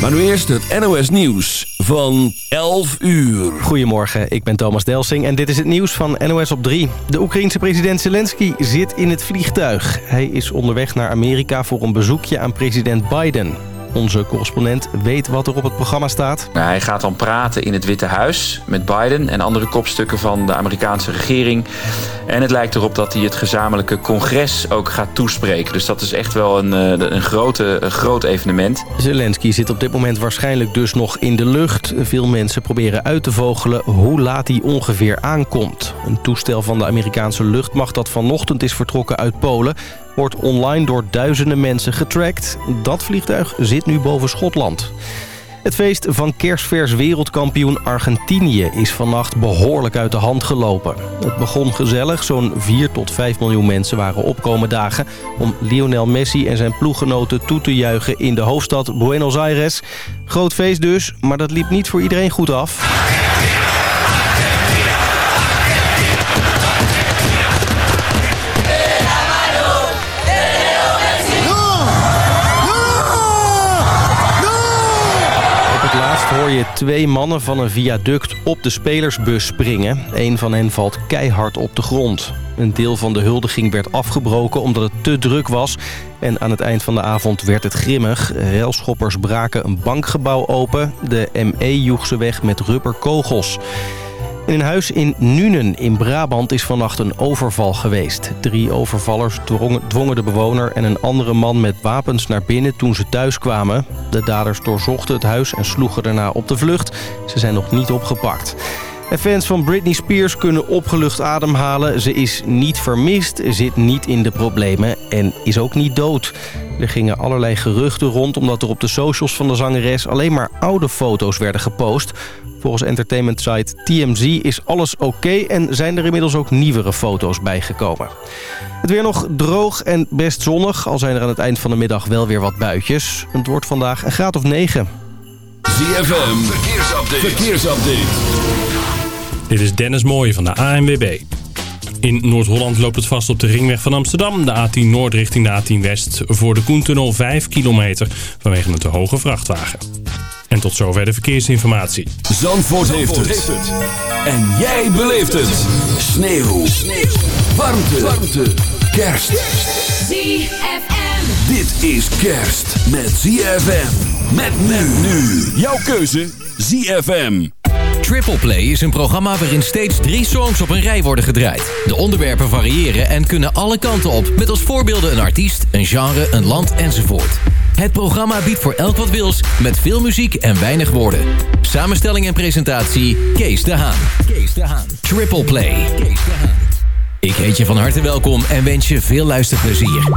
Maar nu eerst het NOS Nieuws van 11 uur. Goedemorgen, ik ben Thomas Delsing en dit is het nieuws van NOS op 3. De Oekraïense president Zelensky zit in het vliegtuig. Hij is onderweg naar Amerika voor een bezoekje aan president Biden. Onze correspondent weet wat er op het programma staat. Nou, hij gaat dan praten in het Witte Huis met Biden en andere kopstukken van de Amerikaanse regering. En het lijkt erop dat hij het gezamenlijke congres ook gaat toespreken. Dus dat is echt wel een, eh, een, grote, een groot evenement. Zelensky zit op dit moment waarschijnlijk dus nog in de lucht. Veel mensen proberen uit te vogelen hoe laat hij ongeveer aankomt. Een toestel van de Amerikaanse luchtmacht dat vanochtend is vertrokken uit Polen wordt online door duizenden mensen getrackt. Dat vliegtuig zit nu boven Schotland. Het feest van kerstvers wereldkampioen Argentinië is vannacht behoorlijk uit de hand gelopen. Het begon gezellig, zo'n 4 tot 5 miljoen mensen waren opkomen dagen... om Lionel Messi en zijn ploeggenoten toe te juichen in de hoofdstad Buenos Aires. Groot feest dus, maar dat liep niet voor iedereen goed af. Je twee mannen van een viaduct op de spelersbus springen. Een van hen valt keihard op de grond. Een deel van de huldiging werd afgebroken omdat het te druk was. En aan het eind van de avond werd het grimmig. Railschoppers braken een bankgebouw open. De ME joeg ze weg met rubberkogels. In een huis in Nuenen in Brabant is vannacht een overval geweest. Drie overvallers dwongen de bewoner en een andere man met wapens naar binnen toen ze thuis kwamen. De daders doorzochten het huis en sloegen daarna op de vlucht. Ze zijn nog niet opgepakt. En fans van Britney Spears kunnen opgelucht ademhalen. Ze is niet vermist, zit niet in de problemen en is ook niet dood. Er gingen allerlei geruchten rond omdat er op de socials van de zangeres alleen maar oude foto's werden gepost. Volgens entertainment site TMZ is alles oké en zijn er inmiddels ook nieuwere foto's bijgekomen. Het weer nog droog en best zonnig, al zijn er aan het eind van de middag wel weer wat buitjes. Het wordt vandaag een graad of 9. ZFM, verkeersupdate. verkeersupdate. Dit is Dennis Mooij van de ANWB. In Noord-Holland loopt het vast op de ringweg van Amsterdam. De A10 Noord richting de A10 West. Voor de Koentunnel 5 kilometer vanwege een te hoge vrachtwagen. En tot zover de verkeersinformatie. Zandvoort, heeft, het. En jij beleeft het. Sneeuw. Sneeuw. Warmte. Warmte. Kerst. ZFM. Dit is kerst met ZFM. Met men nu. Jouw keuze ZFM. Triple Play is een programma waarin steeds drie songs op een rij worden gedraaid. De onderwerpen variëren en kunnen alle kanten op. Met als voorbeelden een artiest, een genre, een land enzovoort. Het programma biedt voor elk wat wils, met veel muziek en weinig woorden. Samenstelling en presentatie, Kees de Haan. Kees de Haan. Triple Play. Kees de Haan. Ik heet je van harte welkom en wens je veel luisterplezier.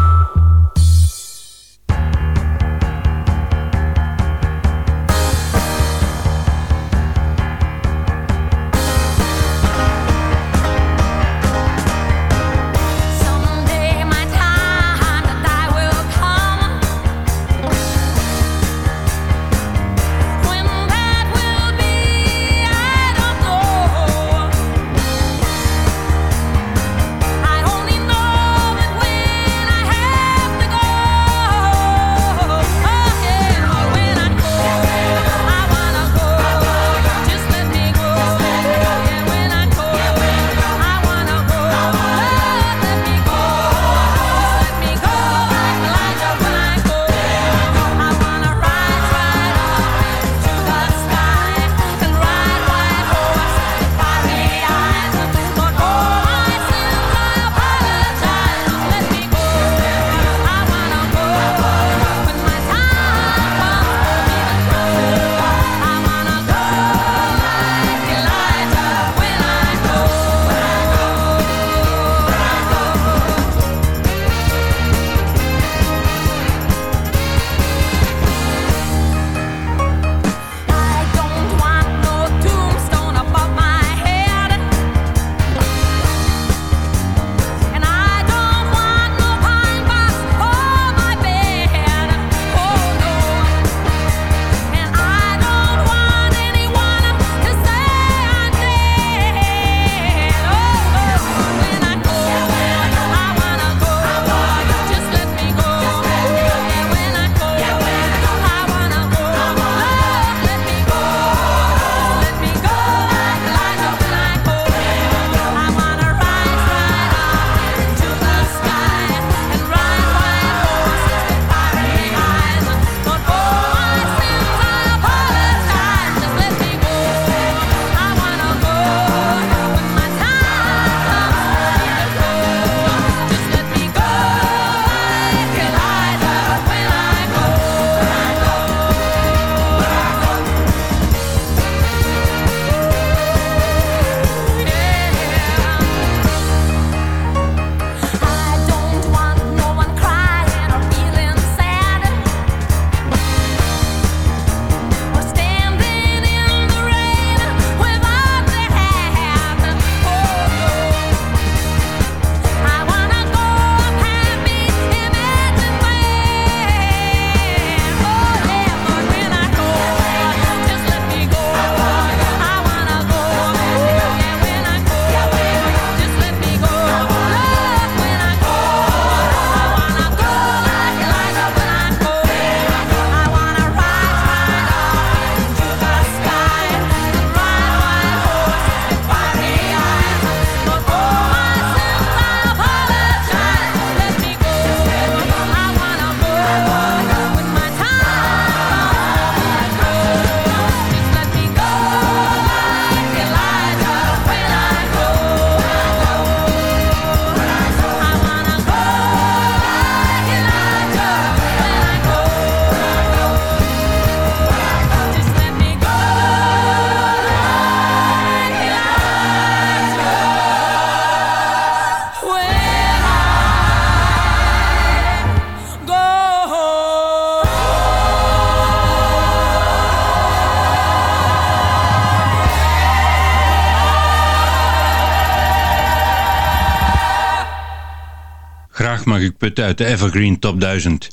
Uit de Evergreen Top 1000.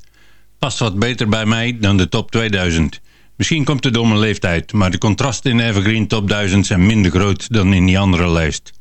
Past wat beter bij mij dan de Top 2000. Misschien komt het door mijn leeftijd, maar de contrasten in de Evergreen Top 1000 zijn minder groot dan in die andere lijst.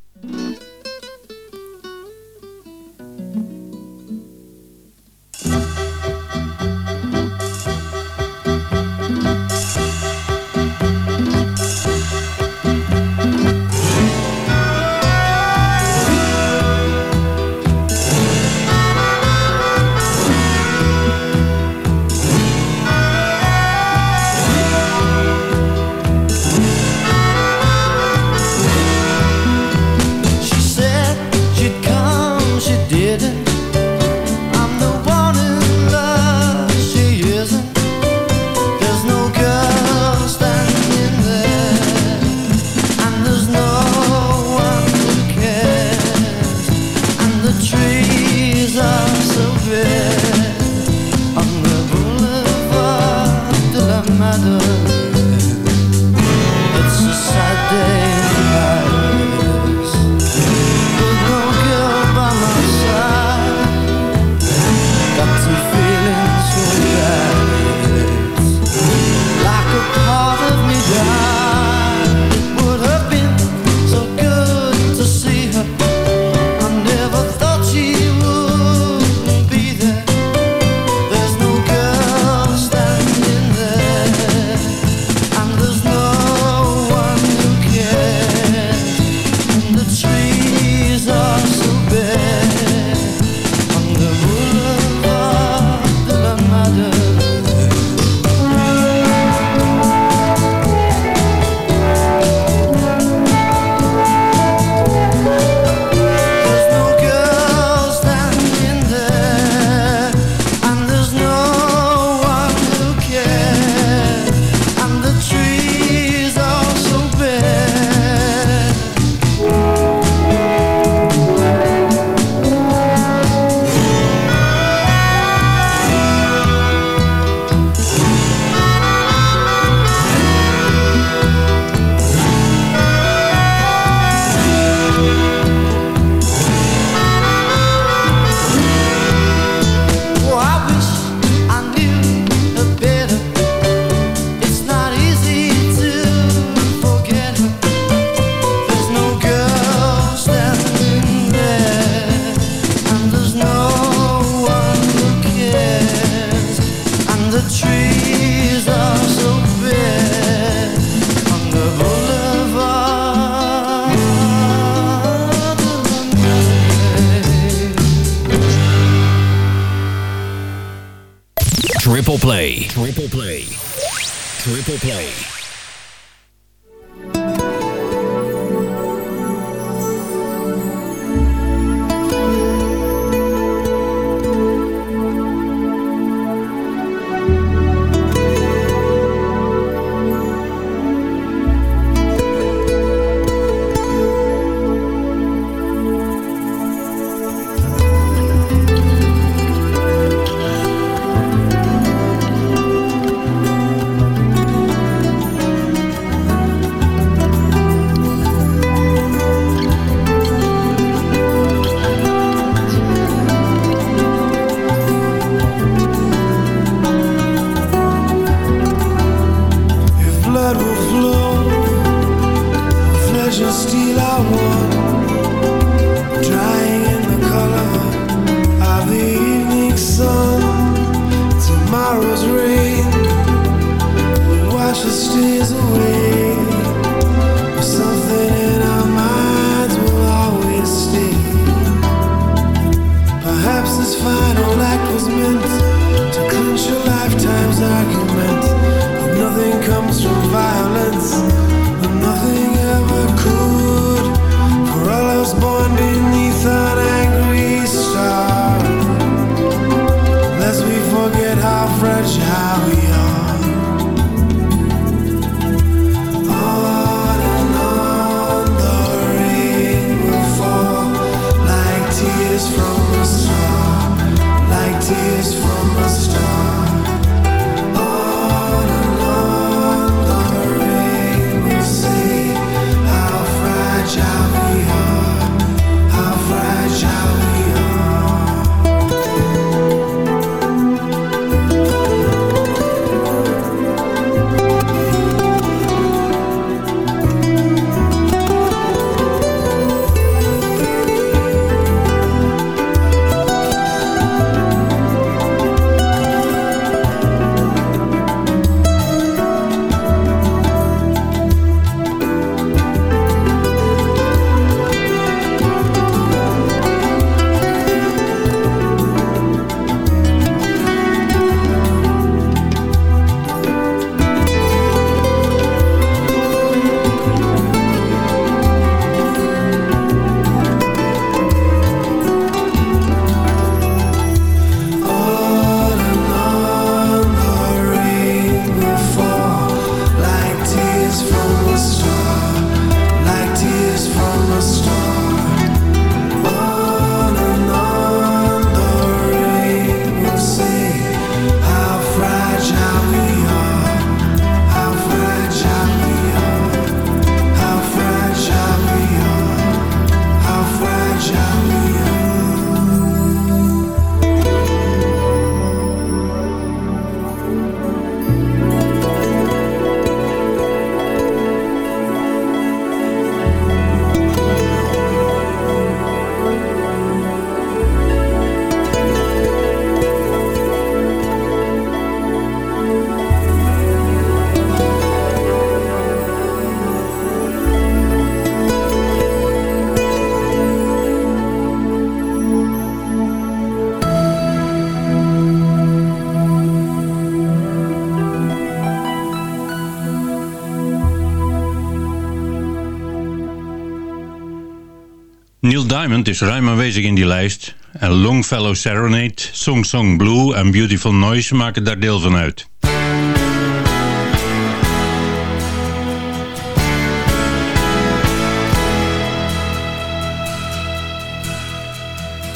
Diamond is ruim aanwezig in die lijst. En Longfellow Serenade, Song Song Blue en Beautiful Noise maken daar deel van uit.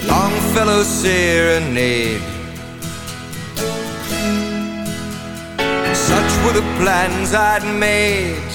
Longfellow Serenade. Such were the plans I'd made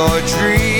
your dreams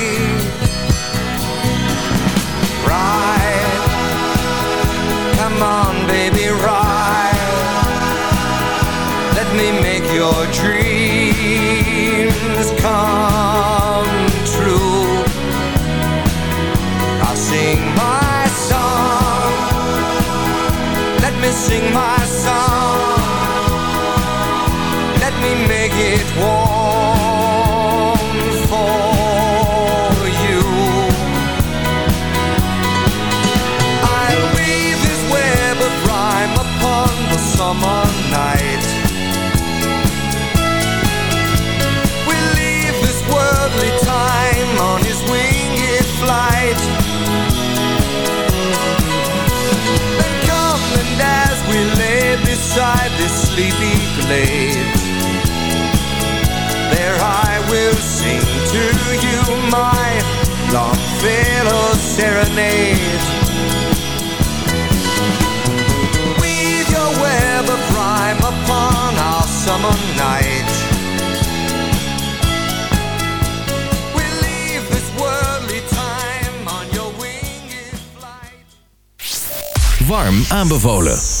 Come on, baby, ride. Let me make your dreams come true. I'll sing my song. Let me sing my song. Let me make it warm this sleepy glade, there I will sing to you my Longfellow serenade. Weave your web of rhyme upon our summer night. We leave this worldly time on your winged flight. Warm aanbevolen.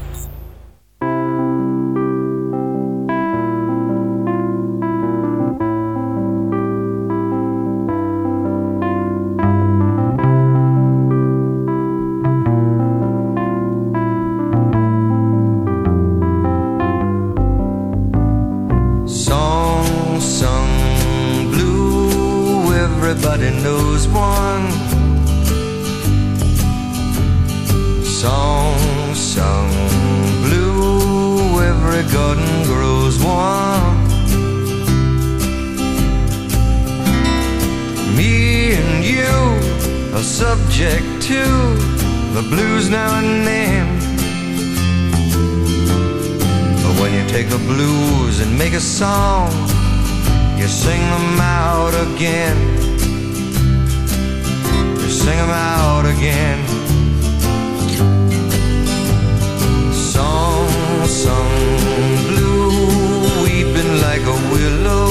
The blues now and then. But when you take the blues and make a song, you sing them out again. You sing them out again. Song sung blue, weeping Het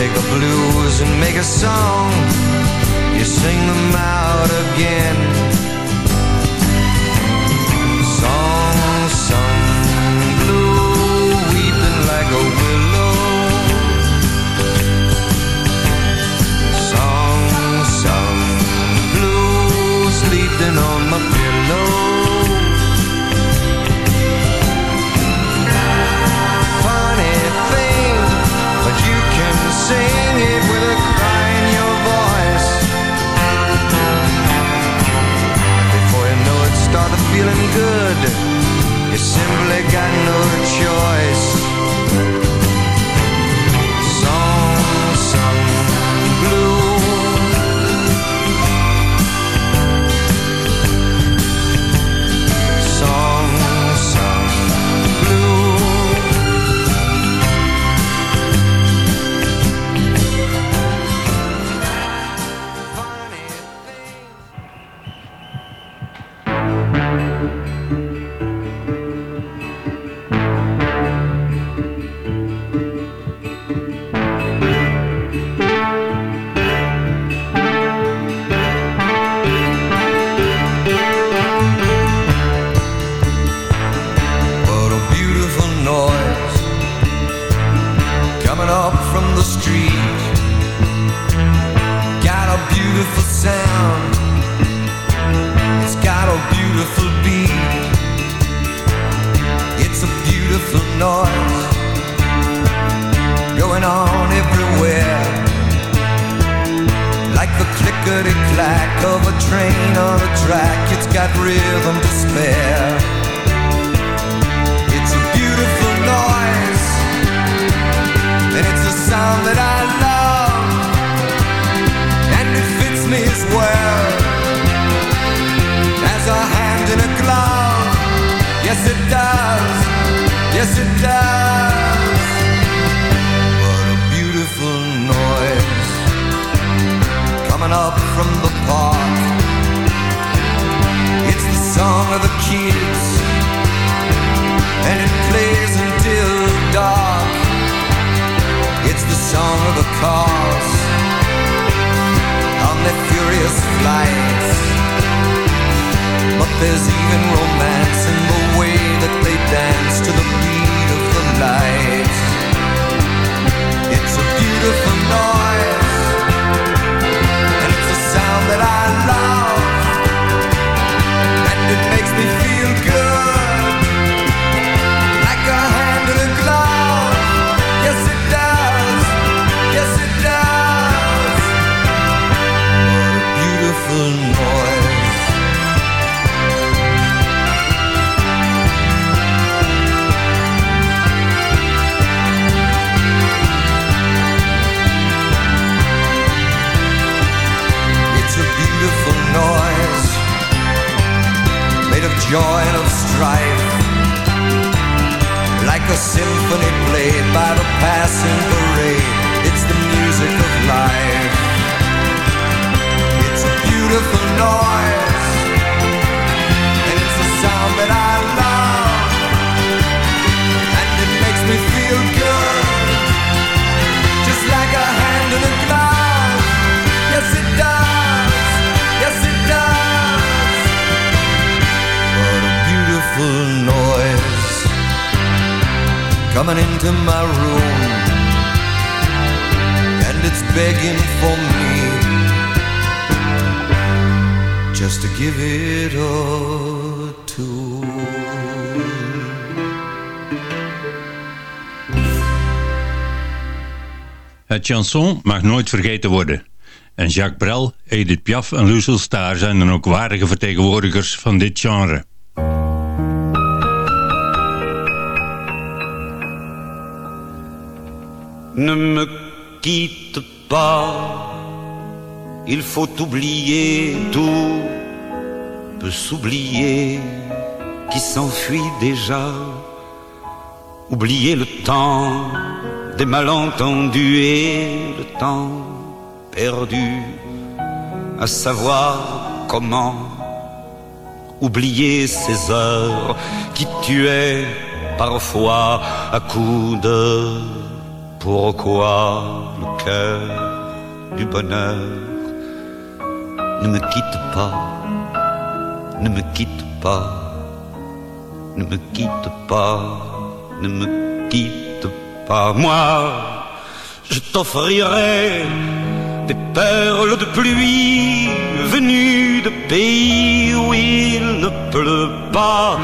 take the blues and make a song You sing them out again. feeling good. You simply got no choice. busy. Chanson mag nooit vergeten worden. En Jacques Brel, Edith Piaf en Lucille Starr zijn dan ook waardige vertegenwoordigers van dit genre. Ne me quitte pas, il faut oublier tout, peut s'oublier qui s'enfuit déjà, oublier le temps des malentendus et le temps perdu à savoir comment oublier ces heures qui tuaient parfois à coups de pourquoi le cœur du bonheur ne me quitte pas, ne me quitte pas, ne me quitte pas, ne me quitte pas. Moi, je t'offrirai des perles de pluie venues de pays où il ne pleut pas.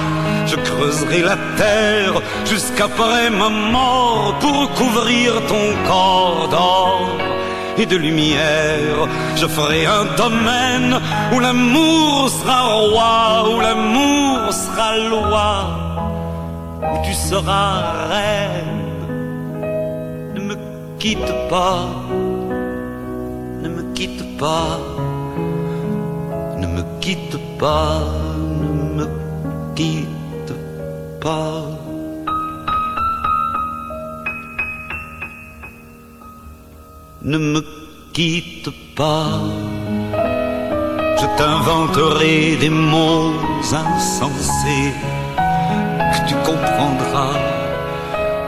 Je creuserai la terre jusqu'après ma mort pour couvrir ton corps d'or et de lumière. Je ferai un domaine où l'amour sera roi, où l'amour sera loi, où tu seras reine. Ne me quitte pas quitte pas, ne me quitte pas, ne me quitte pas. Ne me quitte pas, je t'inventerai des mots insensés que tu comprendras.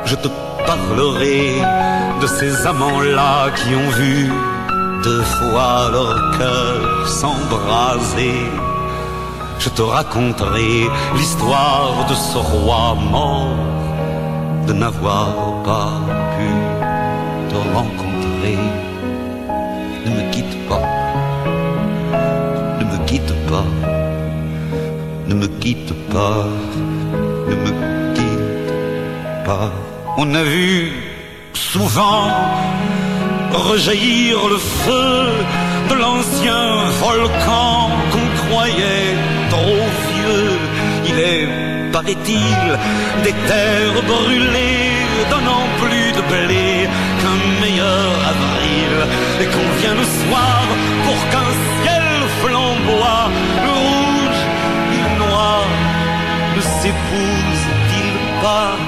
Je te parlerai de ces amants-là qui ont vu deux fois leur cœur s'embraser. Je te raconterai l'histoire de ce roi mort, de n'avoir pas pu te rencontrer. Ne me quitte pas, ne me quitte pas, ne me quitte pas, ne me quitte pas. On a vu souvent rejaillir le feu de l'ancien volcan qu'on croyait trop vieux. Il est, paraît-il, des terres brûlées, donnant plus de blé qu'un meilleur avril. Et qu'on vient le soir pour qu'un ciel flamboie, le rouge et le noir ne s'épousent-ils pas?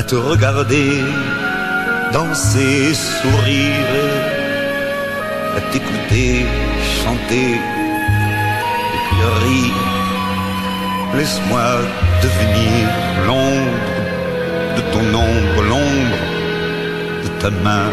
à te regarder danser, sourire, à t'écouter, chanter, et puis rire. Laisse-moi devenir l'ombre de ton ombre, l'ombre de ta main,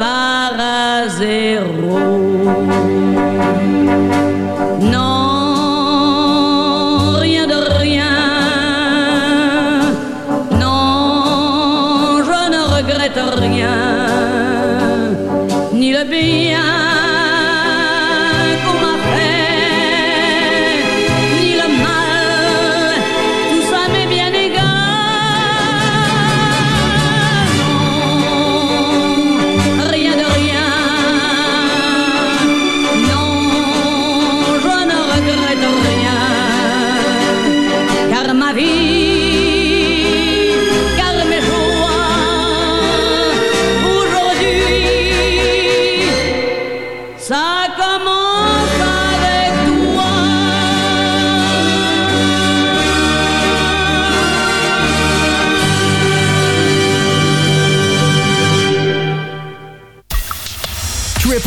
Para à zéro.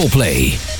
Play.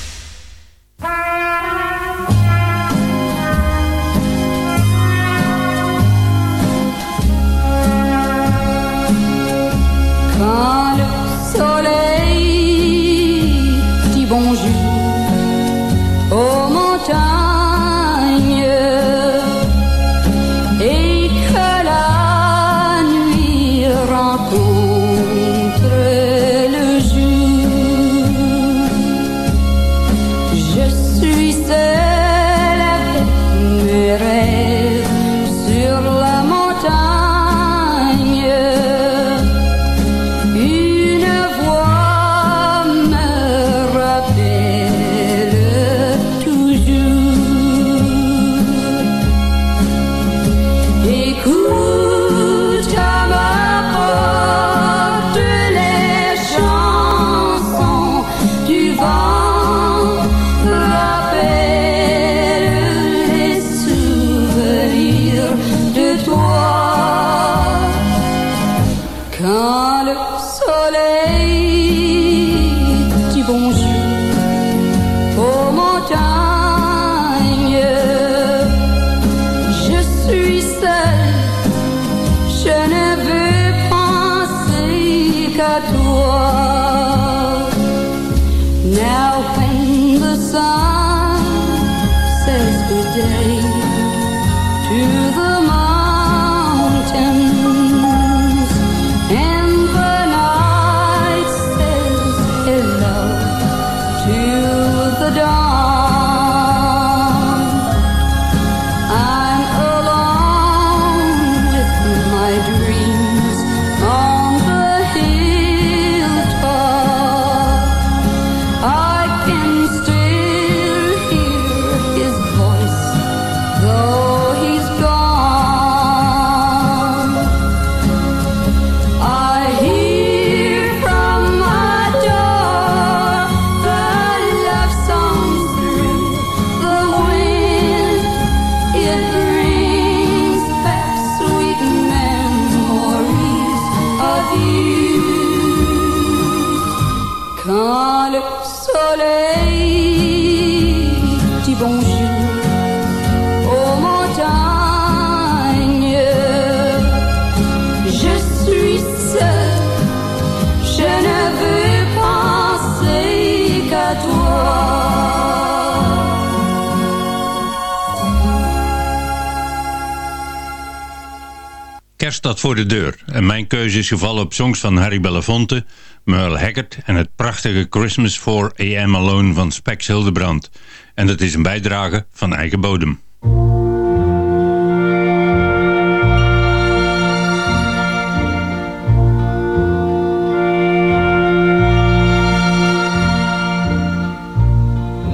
Kerst staat voor de deur en mijn keuze is gevallen op songs van Harry Belafonte, Merle Haggard en het prachtige Christmas for AM Alone van Spex Hildebrand. En dat is een bijdrage van eigen bodem.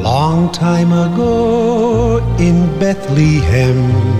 Long time ago in Bethlehem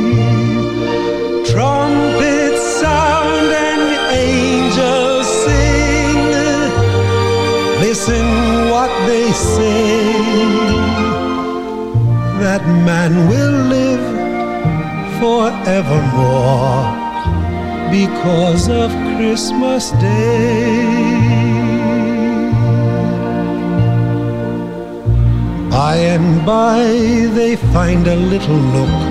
Find a little nook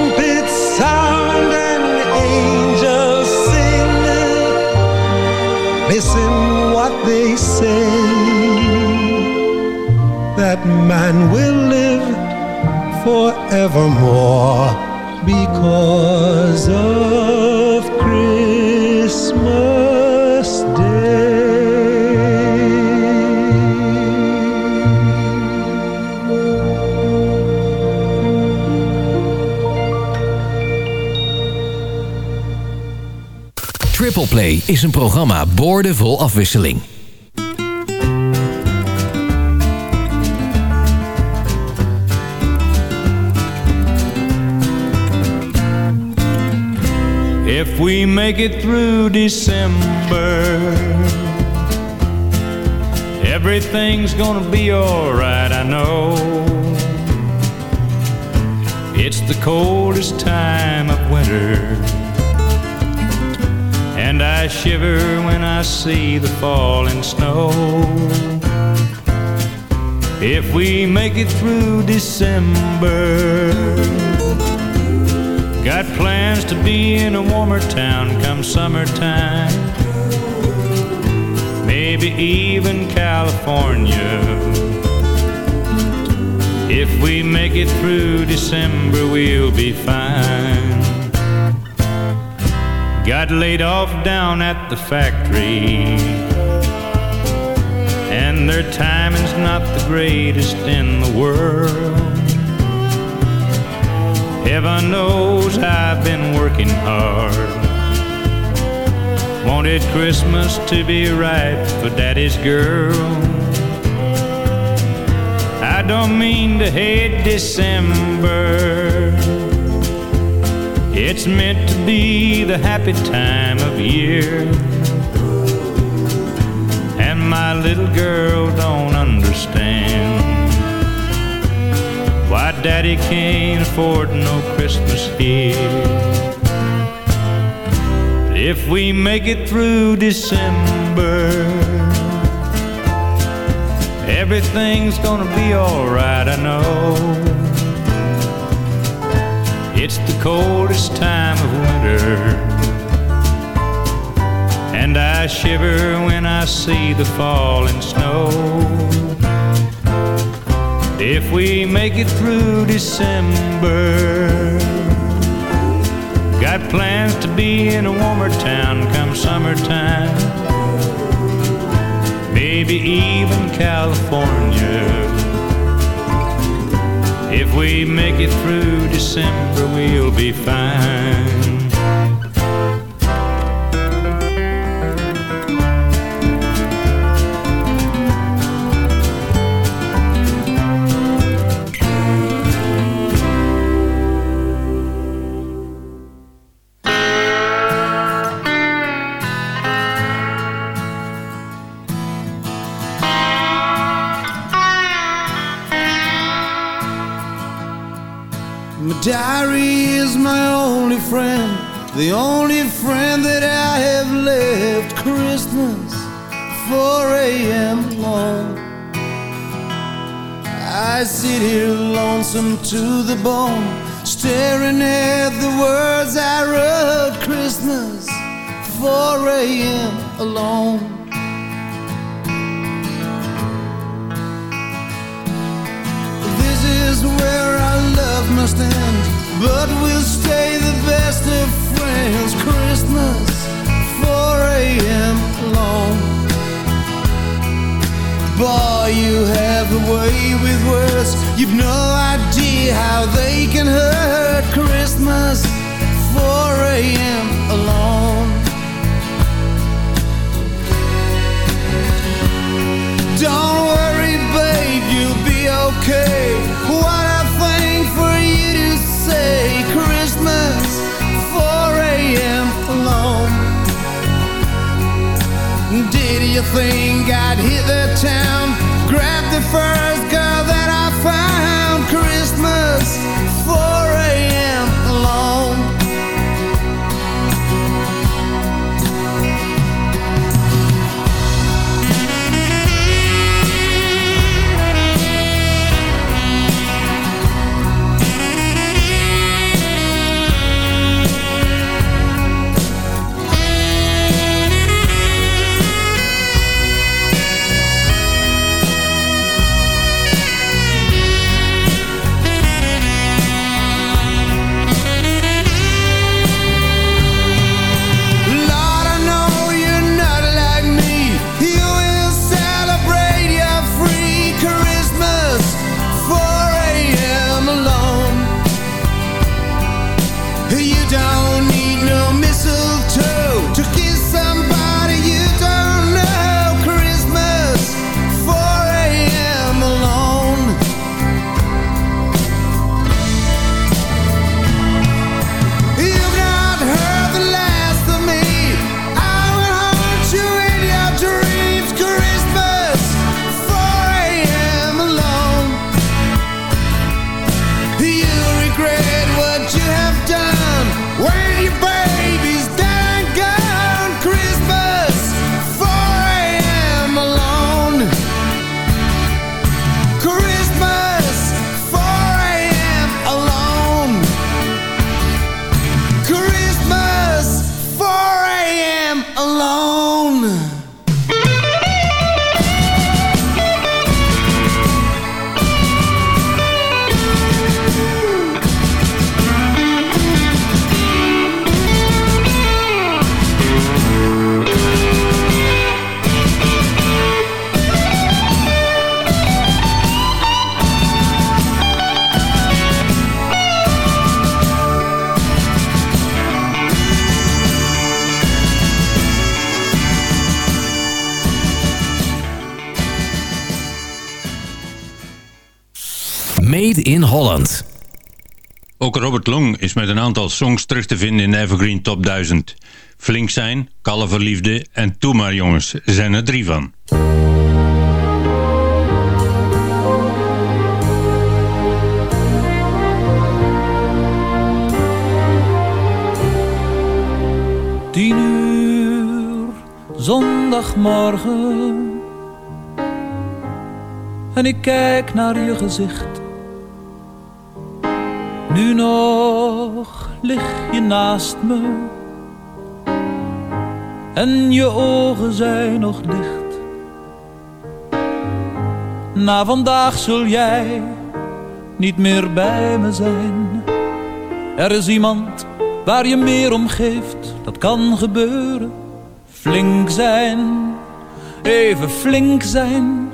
Listen what they say. That man will live forevermore because of Play is een programma boordevol afwisseling. If we make it through December, everything's gonna be alright, I know. It's the coldest time of winter, and I shiver when I see the falling snow. If we make it through December, Got plans to be in a warmer town come summertime. Maybe even California. If we make it through December, we'll be fine. Got laid off down at the factory. And their timing's not the greatest in the world. Heaven knows I've been working hard. Wanted Christmas to be right for Daddy's girl. I don't mean to hate December. It's meant to be the happy time of year. And my little girl don't understand why Daddy can't afford no Christmas here. If we make it through December, everything's gonna be alright, I know. Coldest time of winter, and I shiver when I see the falling snow. If we make it through December, got plans to be in a warmer town come summertime, maybe even California. If we make it through December, we'll be fine. Diary is my only friend, the only friend that I have left. Christmas, 4 a.m. alone. I sit here lonesome to the bone, staring at the words I wrote. Christmas, 4 a.m. alone. End, but we'll stay the best of friends. Christmas, 4 a.m. alone. Boy, you have a way with words. You've no idea how they can hurt. Christmas, 4 a.m. alone. Don't worry, babe, you'll be okay. What you think I'd hit the town? Grab the first girl that I found. Christmas, Robert Long is met een aantal songs terug te vinden in Evergreen Top 1000. Flink zijn, Kalverliefde en Toe maar jongens zijn er drie van. Tien uur, zondagmorgen. En ik kijk naar je gezicht. Nu nog lig je naast me. En je ogen zijn nog dicht. Na vandaag zul jij niet meer bij me zijn. Er is iemand waar je meer om geeft, dat kan gebeuren. Flink zijn, even flink zijn.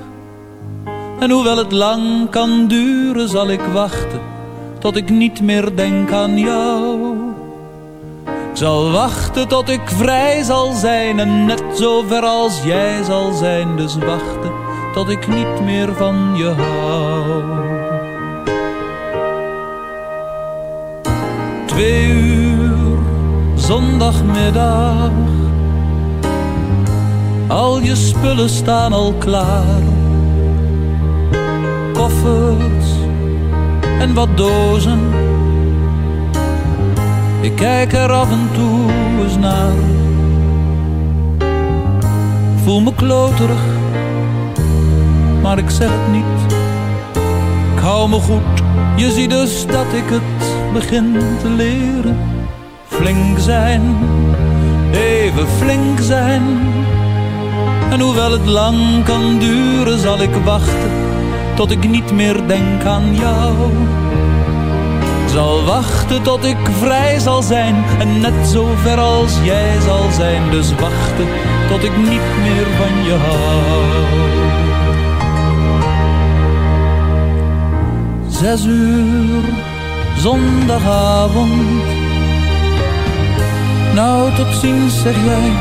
En hoewel het lang kan duren, zal ik wachten tot ik niet meer denk aan jou. Ik zal wachten tot ik vrij zal zijn en net zo ver als jij zal zijn. Dus wachten tot ik niet meer van je hou. Twee uur, zondagmiddag. Al je spullen staan al klaar. Koffers en wat dozen. Ik kijk er af en toe eens naar. Voel me kloterig, maar ik zeg het niet. Ik hou me goed, je ziet dus dat ik het begin te leren. Flink zijn, even flink zijn. En hoewel het lang kan duren, zal ik wachten tot ik niet meer denk aan jou. Zal wachten tot ik vrij zal zijn en net zo ver als jij zal zijn. Dus wachten tot ik niet meer van je hou. Zes uur, zondagavond. Nou, tot ziens zeg jij,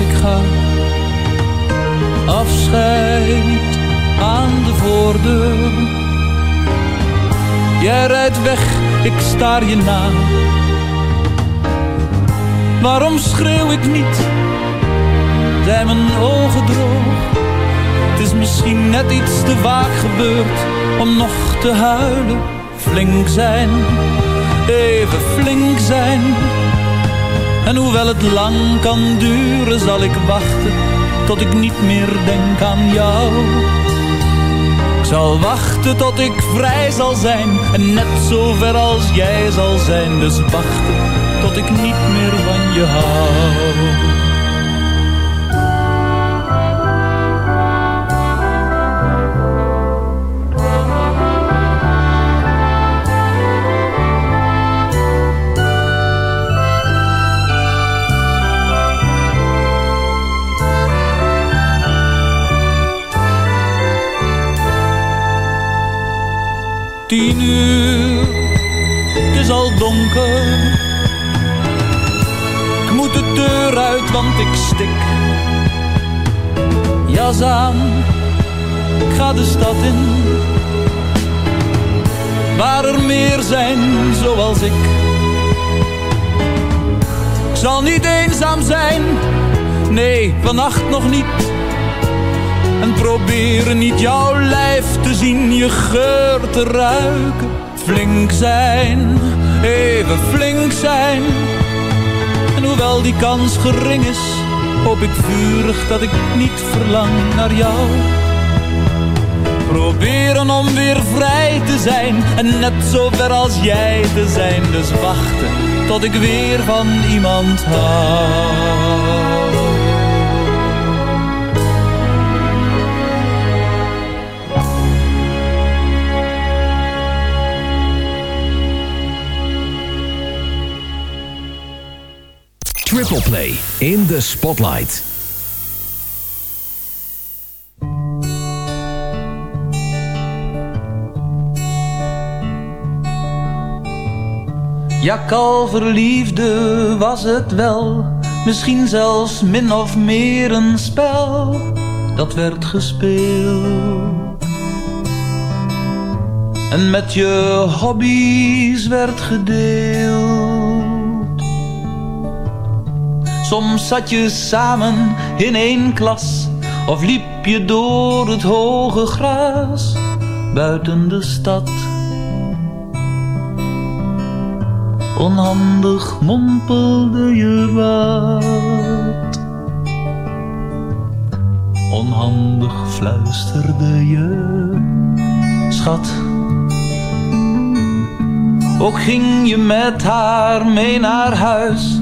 ik ga. Afscheid aan de voordeur. Jij rijdt weg, ik staar je na. Waarom schreeuw ik niet? Zijn mijn ogen droog? Het is misschien net iets te vaak gebeurd om nog te huilen. Flink zijn, even flink zijn. En hoewel het lang kan duren, zal ik wachten tot ik niet meer denk aan jou. Zal wachten tot ik vrij zal zijn en net zo ver als jij zal zijn. Dus wachten tot ik niet meer van je hou. Tien uur, het is al donker. Ik moet de deur uit, want ik stik. Jas aan, ik ga de stad in. Waar er meer zijn zoals ik. Ik zal niet eenzaam zijn, nee, vannacht nog niet. En proberen niet jouw lijf te zien, je geur te ruiken. Flink zijn, even flink zijn. En hoewel die kans gering is, hoop ik vurig dat ik niet verlang naar jou. Proberen om weer vrij te zijn en net zo ver als jij te zijn. Dus wachten tot ik weer van iemand hou. Triple Play in the Spotlight. Ja, kalverliefde was het wel, misschien zelfs min of meer een spel dat werd gespeeld. en met je hobby's werd gedeeld. Soms zat je samen in één klas of liep je door het hoge gras buiten de stad. Onhandig mompelde je wat. Onhandig fluisterde je, schat. Ook ging je met haar mee naar huis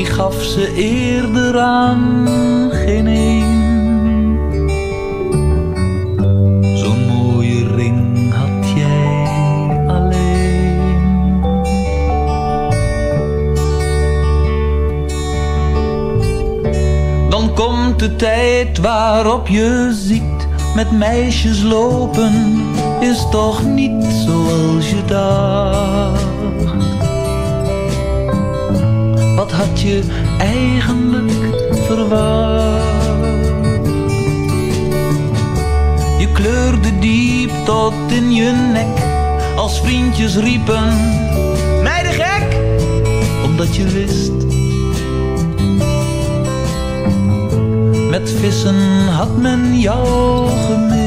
Die gaf ze eerder aan geen een. Zo'n mooie ring had jij alleen. Dan komt de tijd waarop je ziet met meisjes lopen is toch niet zoals je dacht. Had je eigenlijk verwacht? Je kleurde diep tot in je nek als vriendjes riepen: Meiden gek! Omdat je wist. Met vissen had men jou gemist.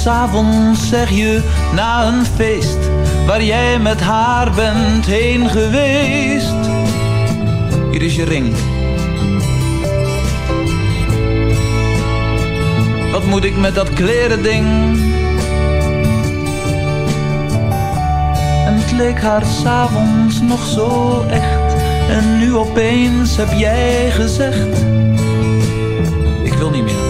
S'avonds zeg je na een feest waar jij met haar bent heen geweest. Hier is je ring. Wat moet ik met dat kleren ding? En het leek haar s'avonds nog zo echt. En nu opeens heb jij gezegd: Ik wil niet meer.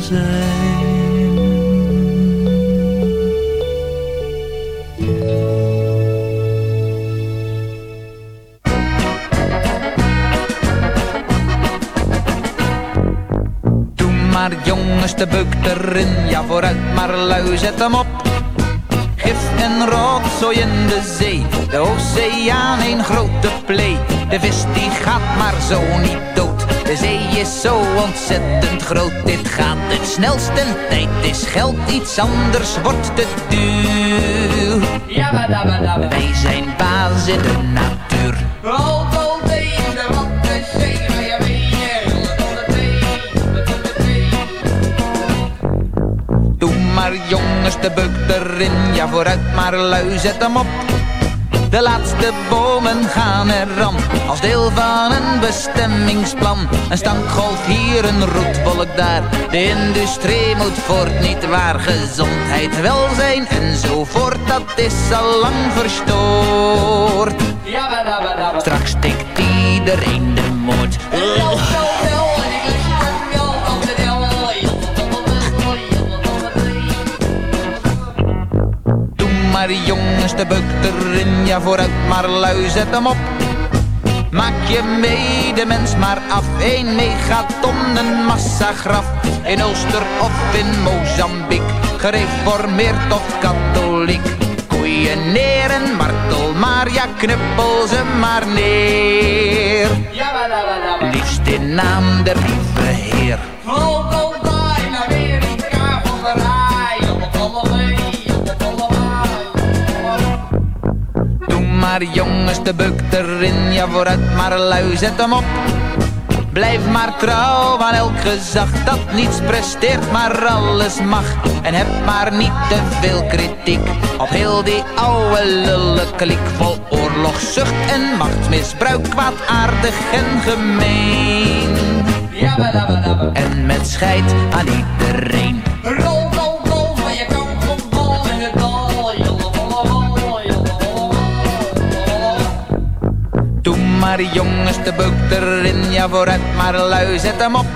Zijn. Maar jongens, de beuk erin, ja vooruit maar lui, zet hem op. Gif en rotzooi in de zee, de oceaan een grote plee. De vis die gaat maar zo niet dood, de zee is zo ontzettend groot. Dit gaat het snelst en tijd is geld, iets anders wordt te duur. Wij zijn baas in de natuur. Doe maar jongens, de beuk erin, ja vooruit maar lui, zet hem op. De laatste bomen gaan eraan, als deel van een bestemmingsplan. Een stankgolf hier, een roetwolk daar, de industrie moet voort, niet waar. Gezondheid, welzijn enzovoort, dat is al lang verstoord. Straks stikt iedereen de moord. Maar jongens, de beuk erin, ja vooruit maar lui, zet hem op. Maak je medemens maar af, een megaton, een massagraf. In Ulster of in Mozambique, gereformeerd of katholiek. Koeien neer en martel maar, ja knuppel ze maar neer. Liefst in naam der lieve Heer. Maar jongens, de buk erin, ja vooruit maar lui, zet hem op. Blijf maar trouw aan elk gezag dat niets presteert, maar alles mag. En heb maar niet te veel kritiek op heel die oude lulle klik vol oorlogszucht en machtsmisbruik, kwaadaardig en gemeen. En met scheid aan iedereen. Maar jongens, de beuk erin, ja vooruit maar lui, zet hem op.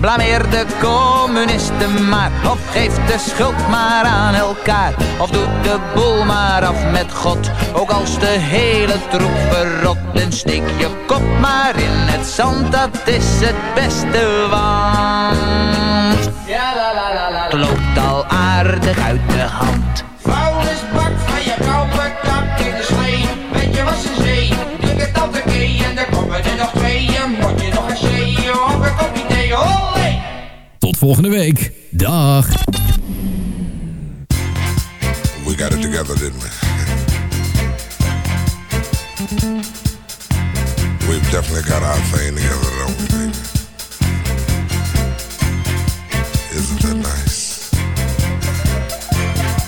Blameer de communisten maar, of geef de schuld maar aan elkaar. Of doe de boel maar af met God, ook als de hele troep verrot. En steek je kop maar in het zand, dat is het beste, want... Loopt al aardig uit de hand. Volgende week. Dag. We got it together, didn't we? We've definitely got our thing together, don't we, baby? Isn't that nice?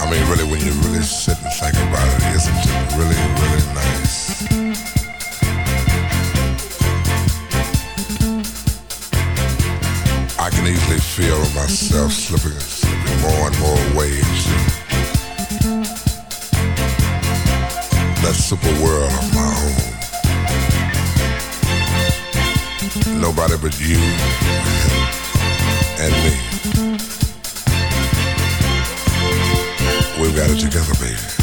I mean, really, when you really sit and think about it, isn't it really, really nice? I feel myself slipping, slipping more and more waves that super world of my own. Nobody but you and me. We've got it together, baby.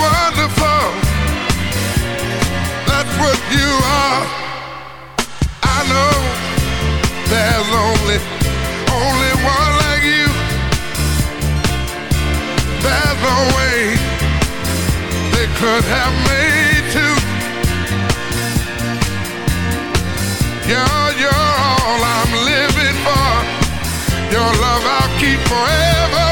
Wonderful. That's what you are. I know there's only, only one like you. There's no way they could have made two. You're, all I'm living for. Your love I'll keep forevermore.